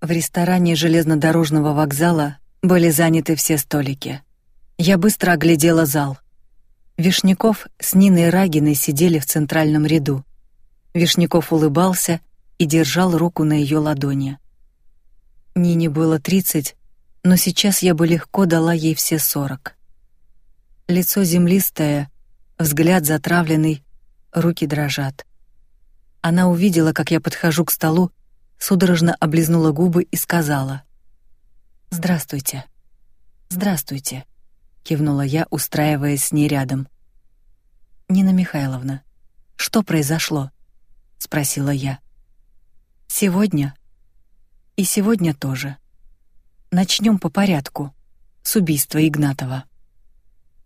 В ресторане железнодорожного вокзала были заняты все столики. Я быстро оглядела зал. Вишняков с Ниной Рагиной сидели в центральном ряду. Вишняков улыбался и держал руку на ее ладони. Нине было тридцать, но сейчас я бы легко дала ей все сорок. Лицо землистое, взгляд затравленный, руки дрожат. Она увидела, как я подхожу к столу, судорожно облизнула губы и сказала: "Здравствуйте". "Здравствуйте", кивнула я, устраиваясь с ней рядом. Нина Михайловна, что произошло? спросила я. Сегодня и сегодня тоже. Начнем по порядку. С убийства Игнатова.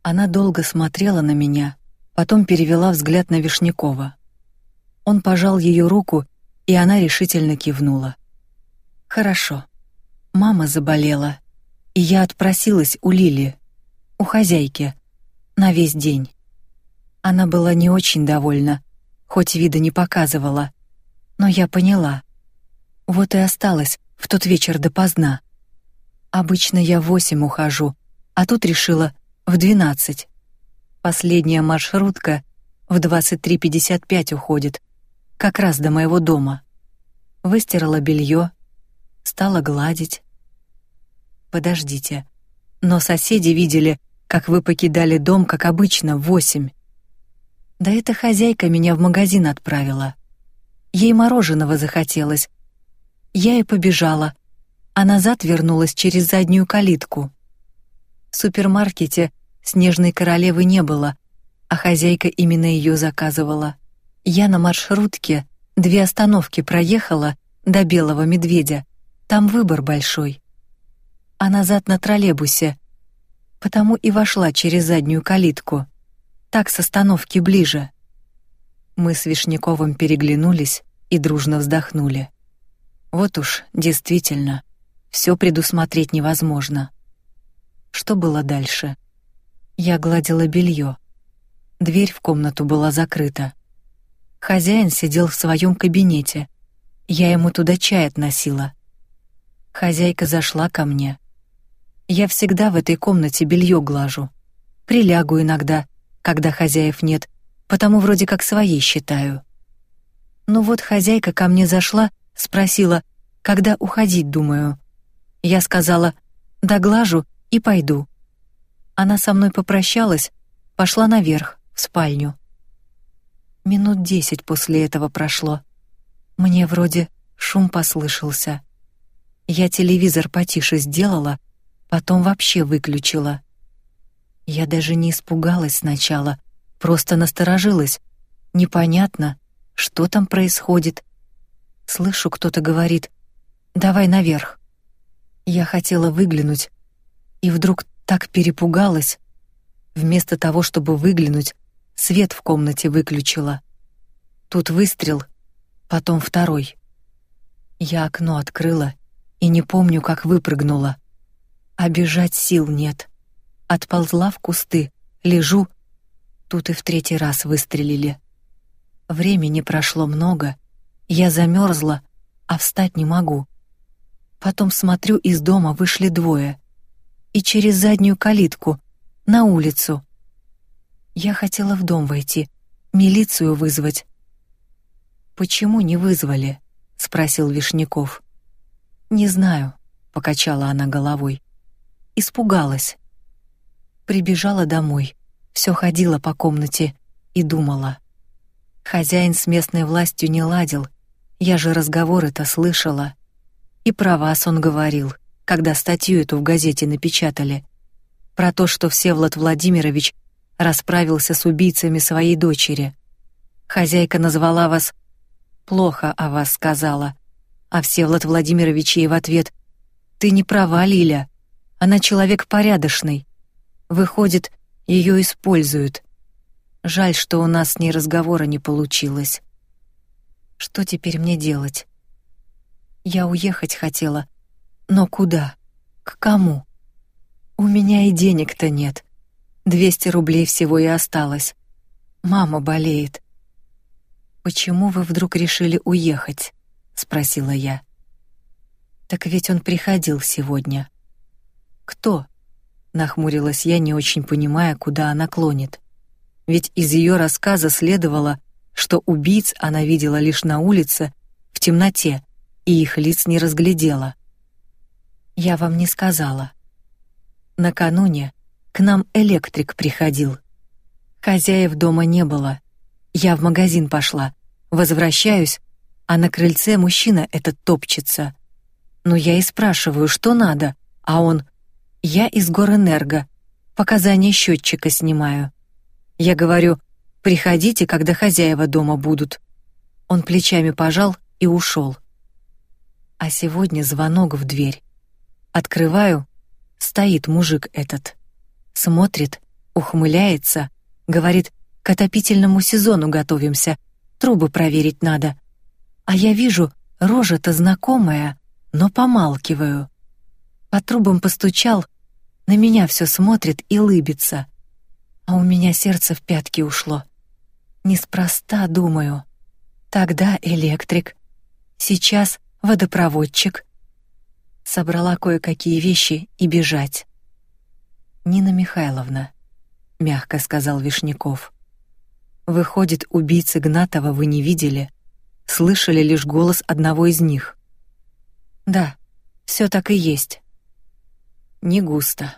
Она долго смотрела на меня, потом перевела взгляд на Вишнякова. Он пожал ее руку, и она решительно кивнула. Хорошо. Мама заболела, и я отпросилась у Лили, у хозяйки, на весь день. Она была не очень довольна, хоть вида не показывала, но я поняла. Вот и осталась в тот вечер допоздна. Обычно я в восемь ухожу, а тут решила в двенадцать. Последняя маршрутка в 23:55 уходит, как раз до моего дома. Выстирала белье, стала гладить. Подождите. Но соседи видели, как вы покидали дом, как обычно, в восемь. Да эта хозяйка меня в магазин отправила. Ей мороженого захотелось. Я и побежала, а назад вернулась через заднюю калитку. В супермаркете снежной королевы не было, а хозяйка именно ее заказывала. Я на маршрутке две остановки проехала до Белого медведя. Там выбор большой. А назад на троллейбусе. Потому и вошла через заднюю калитку. Так с остановки ближе. Мы с Вишняковым переглянулись и дружно вздохнули. Вот уж, действительно, все предусмотреть невозможно. Что было дальше? Я гладила белье. Дверь в комнату была закрыта. Хозяин сидел в своем кабинете. Я ему туда чай относила. Хозяйка зашла ко мне. Я всегда в этой комнате белье глажу. Прилягу иногда, когда хозяев нет, потому вроде как своей считаю. Ну вот хозяйка ко мне зашла, спросила, когда уходить думаю. Я сказала: "Доглажу и пойду". Она со мной попрощалась, пошла наверх, в спальню. Минут десять после этого прошло. Мне вроде шум послышался. Я телевизор потише сделала, потом вообще выключила. Я даже не испугалась сначала, просто насторожилась. Непонятно, что там происходит. Слышу, кто-то говорит: Давай наверх. Я хотела выглянуть, и вдруг так перепугалась. Вместо того, чтобы выглянуть, свет в комнате выключила. Тут выстрел, потом второй. Я окно открыла и не помню, как выпрыгнула. А сил нет. Отползла в кусты, лежу. Тут и в третий раз выстрелили. Времени прошло много. Я замерзла, а встать не могу. Потом смотрю, из дома вышли двое. И через заднюю калитку, на улицу. Я хотела в дом войти, милицию вызвать. «Почему не вызвали?» — спросил Вишняков. «Не знаю», — покачала она головой. Испугалась. Прибежала домой, все ходила по комнате и думала. Хозяин с местной властью не ладил, я же разговоры-то слышала. И про вас он говорил, когда статью эту в газете напечатали. Про то, что Всеволод Владимирович расправился с убийцами своей дочери. Хозяйка назвала вас плохо о вас сказала, а Всеволод Владимирович ей в ответ: "Ты не права, Лиля. Она человек порядочный. Выходит, ее используют. Жаль, что у нас с ней разговора не получилось. Что теперь мне делать? Я уехать хотела, но куда? К кому? У меня и денег-то нет. Двести рублей всего и осталось. Мама болеет. Почему вы вдруг решили уехать? спросила я. Так ведь он приходил сегодня. Кто? Нахмурилась я, не очень понимая, куда она клонит. Ведь из ее рассказа следовало, что убийц она видела лишь на улице, в темноте, и их лиц не разглядела. Я вам не сказала. Накануне к нам электрик приходил. Хозяев дома не было. Я в магазин пошла. Возвращаюсь, а на крыльце мужчина этот топчется. Ну я и спрашиваю, что надо, а он: "Я из Горэнерго. Показания счетчика снимаю". Я говорю: "Приходите, когда хозяева дома будут". Он плечами пожал и ушел. А сегодня звонок в дверь. Открываю, стоит мужик этот. Смотрит, ухмыляется, говорит: "К отопительному сезону готовимся. Трубы проверить надо". А я вижу, рожа-то знакомая, но помалкиваю. По трубам постучал, на меня все смотрит и лыбится. А у меня сердце в пятки ушло. Неспроста, думаю. Тогда электрик, сейчас водопроводчик. Собрала кое-какие вещи и бежать. Нина Михайловна, мягко сказал Вишняков. Выходит, убийцы Гнатова вы не видели, слышали лишь голос одного из них. Да, все так и есть. Не густо,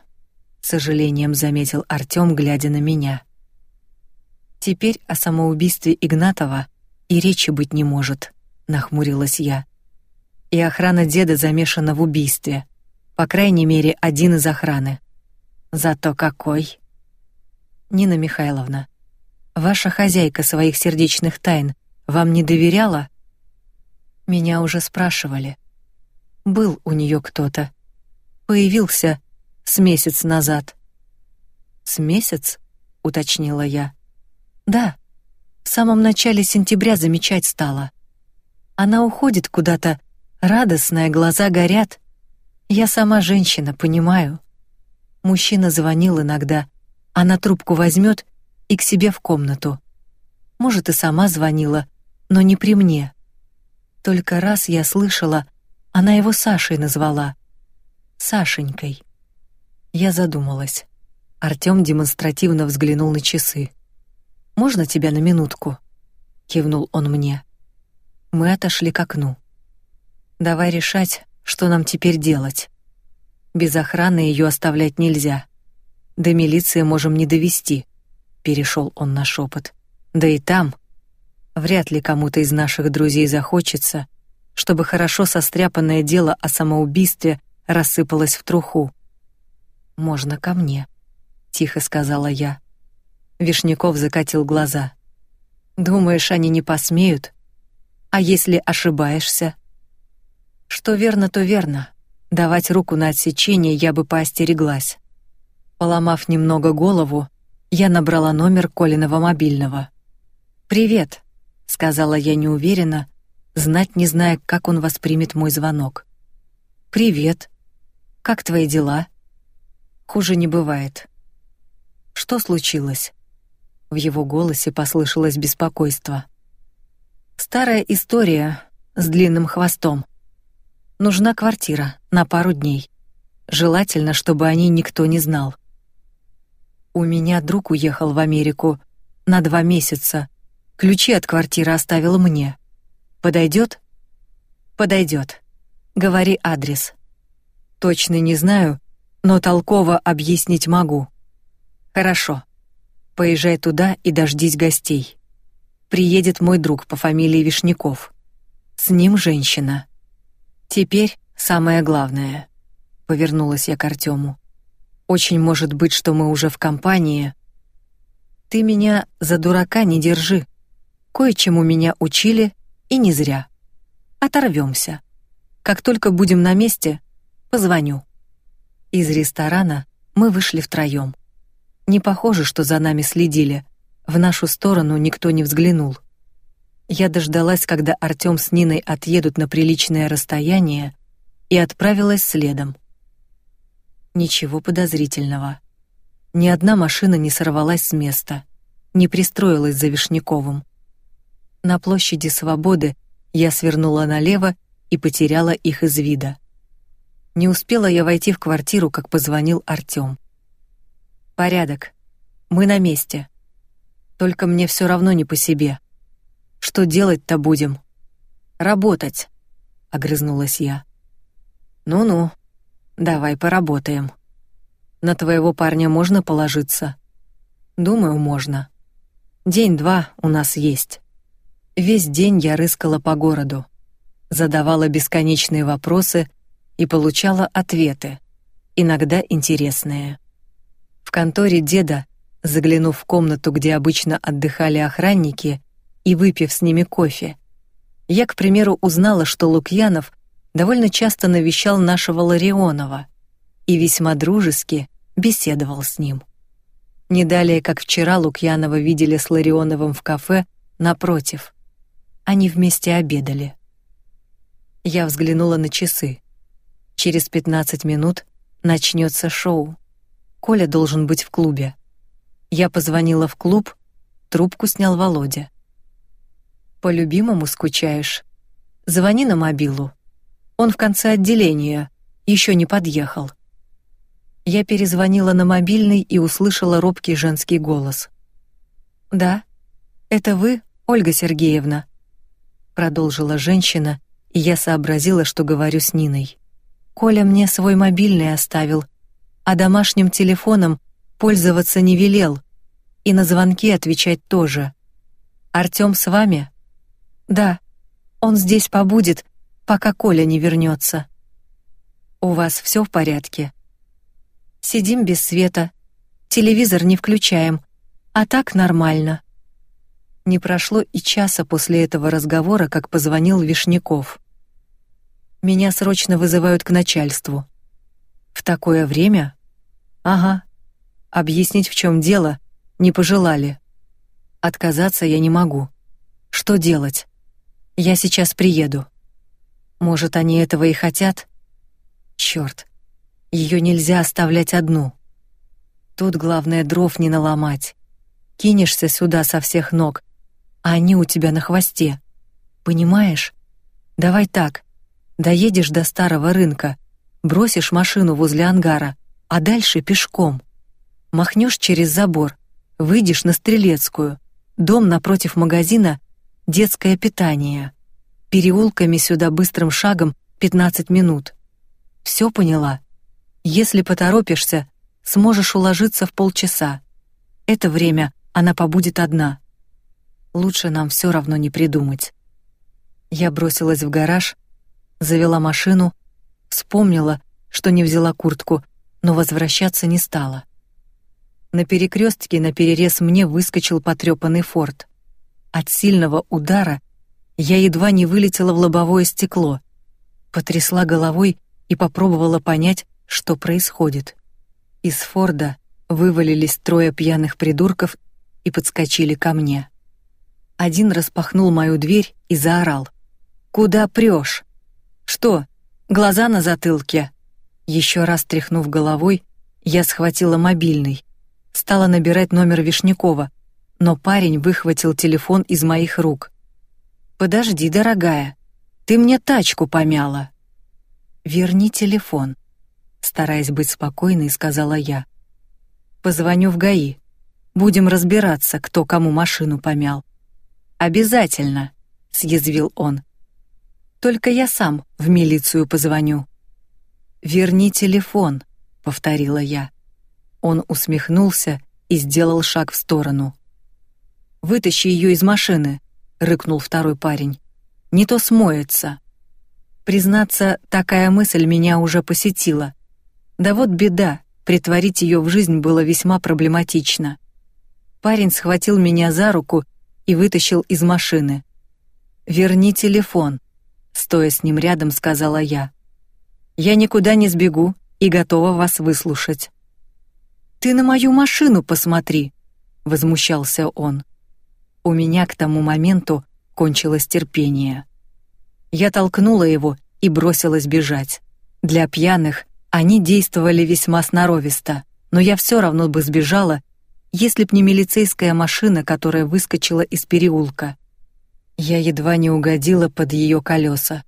с сожалением заметил Артём, глядя на меня. Теперь о самоубийстве Игнатова и речи быть не может, нахмурилась я. И охрана деда замешана в убийстве. По крайней мере, один из охраны. Зато какой? Нина Михайловна, ваша хозяйка своих сердечных тайн вам не доверяла? Меня уже спрашивали. Был у нее кто-то. Появился с месяц назад. С месяц? уточнила я. Да. В самом начале сентября замечать стала. Она уходит куда-то, радостная, глаза горят. Я сама женщина, понимаю. Мужчина звонил иногда, она трубку возьмет и к себе в комнату. Может, и сама звонила, но не при мне. Только раз я слышала, она его Сашей назвала. Сашенькой. Я задумалась. Артём демонстративно взглянул на часы. Можно тебя на минутку? кивнул он мне. Мы отошли к окну. Давай решать, что нам теперь делать. Без охраны ее оставлять нельзя. До милиции можем не довести. Перешел он на шепот. Да и там вряд ли кому-то из наших друзей захочется, чтобы хорошо состряпанное дело о самоубийстве рассыпалось в труху. Можно ко мне, тихо сказала я. Вишняков закатил глаза. Думаешь, они не посмеют? А если ошибаешься? Что верно, то верно. Давать руку на отсечение я бы поостереглась. Поломав немного голову, я набрала номер Колиного мобильного. Привет, сказала я неуверенно, знать не зная, как он воспримет мой звонок. Привет. Как твои дела? Хуже не бывает. Что случилось? В его голосе послышалось беспокойство. Старая история с длинным хвостом. Нужна квартира на пару дней. Желательно, чтобы о ней никто не знал. У меня друг уехал в Америку на два месяца. Ключи от квартиры оставил мне. Подойдет? Подойдет. Говори адрес. Точно не знаю, но толково объяснить могу. Хорошо. Поезжай туда и дождись гостей. Приедет мой друг по фамилии Вишняков. С ним женщина. Теперь самое главное. Повернулась я к Артему. Очень может быть, что мы уже в компании. Ты меня за дурака не держи. Кое-чему меня учили, и не зря. Оторвемся. Как только будем на месте, позвоню. Из ресторана мы вышли втроем. Не похоже, что за нами следили. В нашу сторону никто не взглянул. Я дождалась, когда Артём с Ниной отъедут на приличное расстояние, и отправилась следом. Ничего подозрительного. Ни одна машина не сорвалась с места, не пристроилась за Вишняковым. На площади Свободы я свернула налево и потеряла их из вида. Не успела я войти в квартиру, как позвонил Артём. Порядок. Мы на месте. Только мне все равно не по себе. Что делать-то будем? Работать, огрызнулась я. Ну-ну. Давай поработаем. На твоего парня можно положиться? Думаю, можно. День-два у нас есть. Весь день я рыскала по городу, задавала бесконечные вопросы и получала ответы, иногда интересные. В конторе деда, заглянув в комнату, где обычно отдыхали охранники, и выпив с ними кофе, я, к примеру, узнала, что Лукьянов довольно часто навещал нашего Ларионова и весьма дружески беседовал с ним. Не далее, как вчера Лукьянова видели с Ларионовым в кафе напротив. Они вместе обедали. Я взглянула на часы. Через 15 минут начнется шоу. Коля должен быть в клубе. Я позвонила в клуб, трубку снял Володя. По любимому скучаешь? Звони на мобилу. Он в конце отделения, еще не подъехал. Я перезвонила на мобильный и услышала робкий женский голос. Да, это вы, Ольга Сергеевна? Продолжила женщина, и я сообразила, что говорю с Ниной. Коля мне свой мобильный оставил, а домашним телефоном пользоваться не велел, и на звонки отвечать тоже. Артём с вами? Да. Он здесь побудет, пока Коля не вернется. У вас все в порядке? Сидим без света, телевизор не включаем, а так нормально. Не прошло и часа после этого разговора, как позвонил Вишняков. Меня срочно вызывают к начальству. В такое время? Ага. Объяснить, в чем дело, не пожелали. Отказаться я не могу. Что делать? Я сейчас приеду. Может, они этого и хотят? Черт, ее нельзя оставлять одну. Тут главное дров не наломать. Кинешься сюда со всех ног, а они у тебя на хвосте. Понимаешь? Давай так. Доедешь до старого рынка, бросишь машину возле ангара, а дальше пешком. Махнешь через забор, выйдешь на Стрелецкую, дом напротив магазина детское питание. Переулками сюда быстрым шагом 15 минут. Все поняла? Если поторопишься, сможешь уложиться в полчаса. Это время она побудет одна. Лучше нам все равно не придумать. Я бросилась в гараж, завела машину, вспомнила, что не взяла куртку, но возвращаться не стала. На перекрестке на перерез мне выскочил потрепанный форт. От сильного удара я едва не вылетела в лобовое стекло, потрясла головой и попробовала понять, что происходит. Из Форда вывалились трое пьяных придурков и подскочили ко мне. Один распахнул мою дверь и заорал: "Куда прешь? Что? Глаза на затылке?" Еще раз тряхнув головой, я схватила мобильный, стала набирать номер Вишнякова, но парень выхватил телефон из моих рук. Подожди, дорогая, ты мне тачку помяла. Верни телефон, стараясь быть спокойной, сказала я. Позвоню в ГАИ. Будем разбираться, кто кому машину помял. Обязательно, съязвил он. Только я сам в милицию позвоню. Верни телефон, повторила я. Он усмехнулся и сделал шаг в сторону. Вытащи ее из машины, рыкнул второй парень. Не то смоется. Признаться, такая мысль меня уже посетила. Да вот беда, притворить ее в жизнь было весьма проблематично. Парень схватил меня за руку и вытащил из машины. Верни телефон, стоя с ним рядом, сказала я. Я никуда не сбегу и готова вас выслушать. Ты на мою машину посмотри, возмущался он. У меня к тому моменту кончилось терпение. Я толкнула его и бросилась бежать. Для пьяных они действовали весьма сноровисто, но я все равно бы сбежала, если б не милицейская машина, которая выскочила из переулка. Я едва не угодила под ее колеса.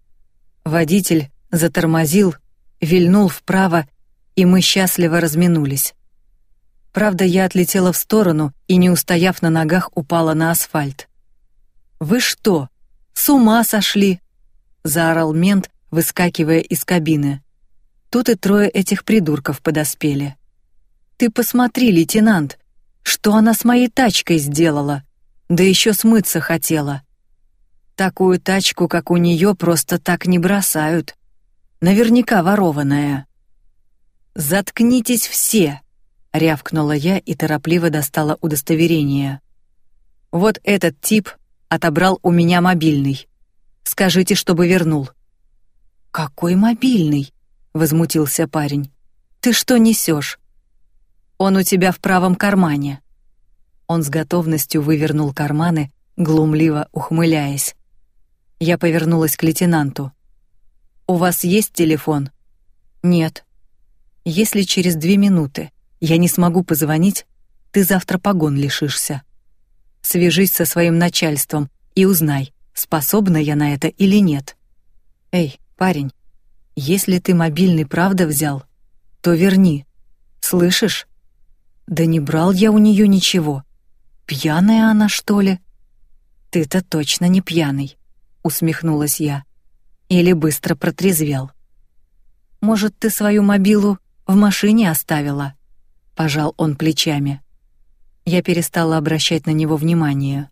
Водитель затормозил, вильнул вправо, и мы счастливо разминулись. Правда, я отлетела в сторону и, не устояв на ногах, упала на асфальт. «Вы что, с ума сошли?» — заорал мент, выскакивая из кабины. Тут и трое этих придурков подоспели. «Ты посмотри, лейтенант, что она с моей тачкой сделала? Да еще смыться хотела. Такую тачку, как у нее, просто так не бросают. Наверняка ворованная». «Заткнитесь все!» — рявкнула я и торопливо достала удостоверение. «Вот этот тип отобрал у меня мобильный. Скажите, чтобы вернул». «Какой мобильный?» — возмутился парень. «Ты что несешь? Он у тебя в правом кармане». Он с готовностью вывернул карманы, глумливо ухмыляясь. Я повернулась к лейтенанту. «У вас есть телефон?» «Нет», если через две минуты я не смогу позвонить, ты завтра погон лишишься. Свяжись со своим начальством и узнай, способна я на это или нет. Эй, парень, если ты мобильный правда взял, то верни. Слышишь? Да не брал я у нее ничего. Пьяная она, что ли? Ты-то точно не пьяный, усмехнулась я. Или быстро протрезвел. Может, ты свою мобилу в машине оставила. Пожал он плечами. Я перестала обращать на него внимание.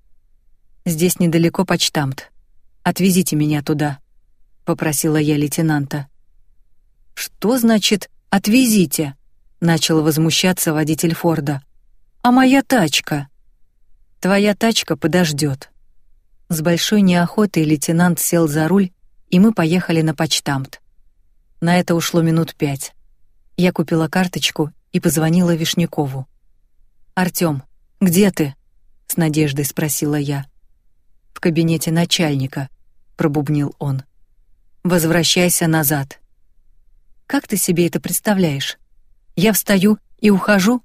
Здесь недалеко почтамт. Отвезите меня туда, попросила я лейтенанта. Что значит отвезите? начал возмущаться водитель Форда. А моя тачка? Твоя тачка подождет. С большой неохотой лейтенант сел за руль, и мы поехали на почтамт. На это ушло минут пять. Я купила карточку и позвонила Вишнякову. «Артём, где ты?» — с надеждой спросила я. «В кабинете начальника», — пробубнил он. «Возвращайся назад». «Как ты себе это представляешь? Я встаю и ухожу?»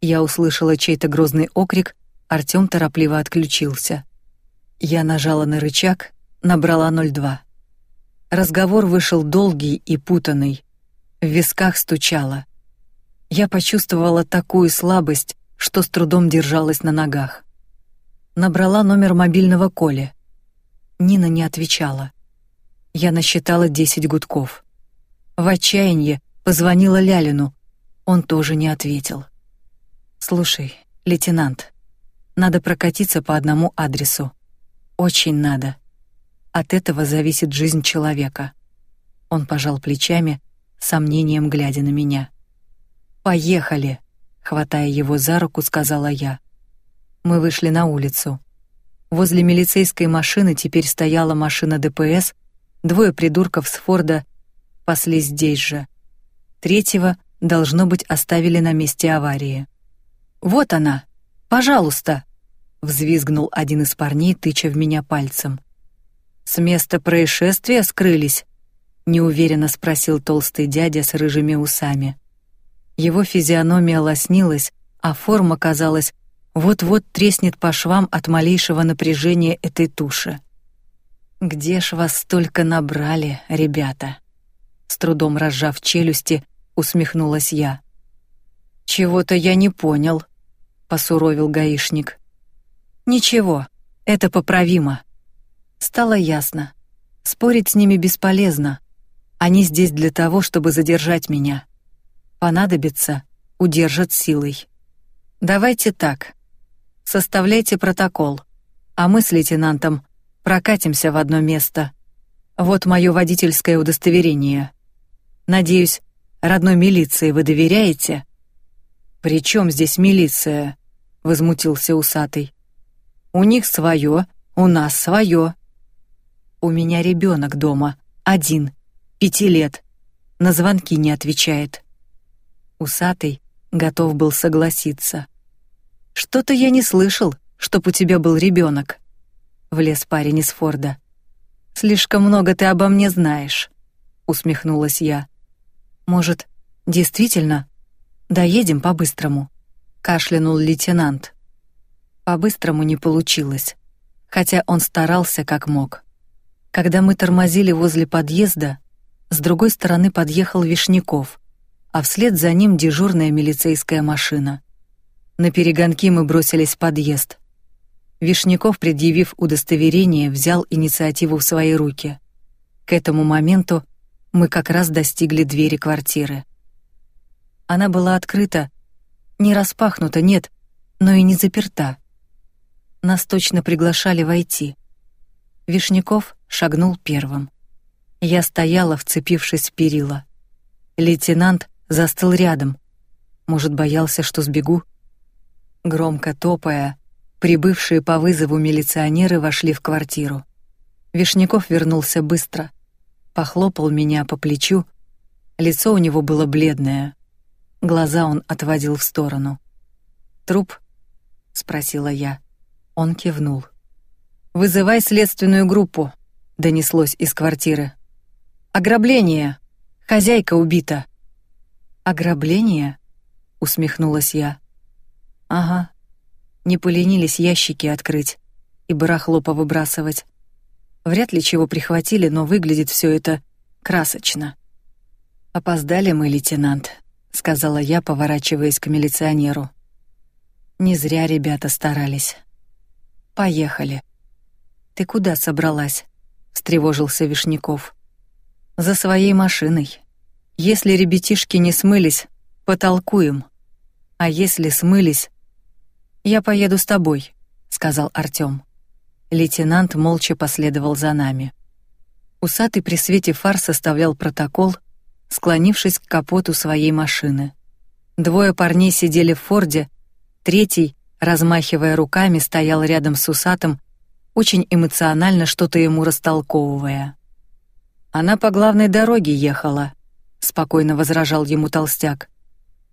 Я услышала чей-то грозный окрик, Артём торопливо отключился. Я нажала на рычаг, набрала 02. Разговор вышел долгий и путанный. В висках стучало. Я почувствовала такую слабость, что с трудом держалась на ногах. Набрала номер мобильного Коли. Нина не отвечала. Я насчитала десять гудков. В отчаянии позвонила Лялину. Он тоже не ответил. Слушай, лейтенант, надо прокатиться по одному адресу. Очень надо. От этого зависит жизнь человека. Он пожал плечами, сомнением глядя на меня. Поехали, хватая его за руку, сказала я. Мы вышли на улицу. Возле милицейской машины теперь стояла машина ДПС, двое придурков с Форда паслись здесь же. Третьего должно быть оставили на месте аварии. Вот она. Пожалуйста, взвизгнул один из парней, тыча в меня пальцем. С места происшествия скрылись, неуверенно спросил толстый дядя с рыжими усами. Его физиономия лоснилась, а форма казалась вот-вот треснет по швам от малейшего напряжения этой туши. Где ж вас столько набрали, ребята? С трудом разжав челюсти, усмехнулась я. Чего-то я не понял, посуровил гаишник. Ничего, это поправимо. Стало ясно. Спорить с ними бесполезно. Они здесь для того, чтобы задержать меня. Понадобится, удержат силой. Давайте так. Составляйте протокол, а мы с лейтенантом прокатимся в одно место. Вот мое водительское удостоверение. Надеюсь, родной милиции вы доверяете? При чем здесь милиция? возмутился усатый. У них свое, у нас свое. У меня ребенок дома, один, пяти лет. На звонки не отвечает. Усатый готов был согласиться. Что-то я не слышал, чтоб у тебя был ребенок. Влез парень из Форда. Слишком много ты обо мне знаешь, усмехнулась я. Может, действительно, доедем по-быстрому? Кашлянул лейтенант. По-быстрому не получилось, хотя он старался как мог. Когда мы тормозили возле подъезда, С другой стороны подъехал Вишняков, а вслед за ним дежурная милицейская машина. На перегонки мы бросились в подъезд. Вишняков, предъявив удостоверение, взял инициативу в свои руки. К этому моменту мы как раз достигли двери квартиры. Она была открыта, не распахнута, нет, но и не заперта. Нас точно приглашали войти. Вишняков шагнул первым. Я стояла, вцепившись в перила. Лейтенант застыл рядом. Может, боялся, что сбегу? Громко топая, прибывшие по вызову милиционеры вошли в квартиру. Вишняков вернулся быстро, похлопал меня по плечу. Лицо у него было бледное. Глаза он отводил в сторону. Труп? спросила я. Он кивнул. Вызывай следственную группу, донеслось из квартиры. Ограбление. Хозяйка убита. Ограбление? усмехнулась я. Ага. Не поленились ящики открыть и барахло повыбрасывать. Вряд ли чего прихватили, но выглядит все это красочно. Опоздали мы, лейтенант, сказала я, поворачиваясь к милиционеру. Не зря ребята старались. Поехали. Ты куда собралась? встревожился Вишняков. За своей машиной. Если ребятишки не смылись, потолкуем. А если смылись, я поеду с тобой, сказал Артём. Лейтенант молча последовал за нами. Усатый при свете фар составлял протокол, склонившись к капоту своей машины. Двое парней сидели в Форде, третий, размахивая руками, стоял рядом с Усатым, очень эмоционально что-то ему растолковывая. Она по главной дороге ехала, спокойно возражал ему толстяк.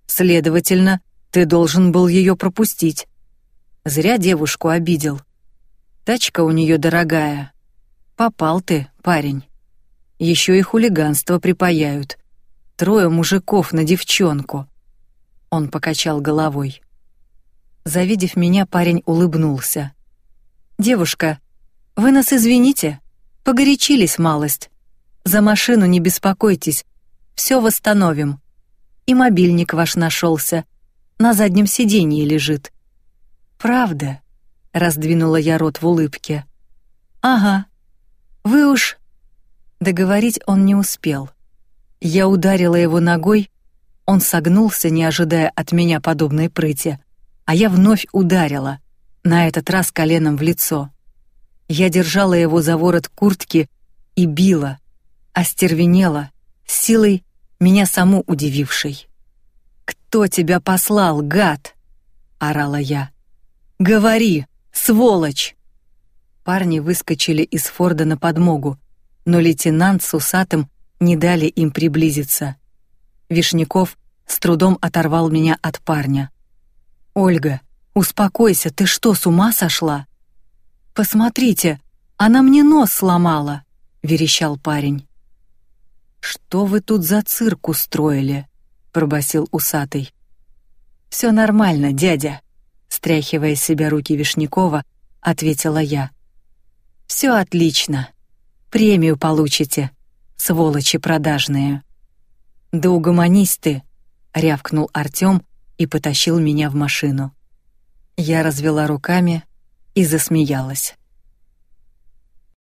Следовательно, ты должен был ее пропустить. Зря девушку обидел. Тачка у нее дорогая. Попал ты, парень. Еще и хулиганство припаяют. Трое мужиков на девчонку. Он покачал головой. Завидев меня, парень улыбнулся. Девушка, вы нас извините, погорячились малость. За машину не беспокойтесь, все восстановим. И мобильник ваш нашелся, на заднем сиденье лежит. Правда? Раздвинула я рот в улыбке. Ага. Вы уж Договорить он не успел. Я ударила его ногой, он согнулся, не ожидая от меня подобной прыти, а я вновь ударила, на этот раз коленом в лицо. Я держала его за ворот куртки и била, остервенела, силой меня саму удивившей. «Кто тебя послал, гад?» — орала я. «Говори, сволочь!» Парни выскочили из Форда на подмогу, но лейтенант с усатым не дали им приблизиться. Вишняков с трудом оторвал меня от парня. «Ольга, успокойся, ты что, с ума сошла?» «Посмотрите, она мне нос сломала!» — верещал парень. «Что вы тут за цирк устроили?» — пробасил усатый. «Все нормально, дядя», — стряхивая с себя руки Вишнякова, ответила я. «Все отлично. Премию получите, сволочи продажные». «Да угомонись ты», — рявкнул Артём и потащил меня в машину. Я развела руками и засмеялась.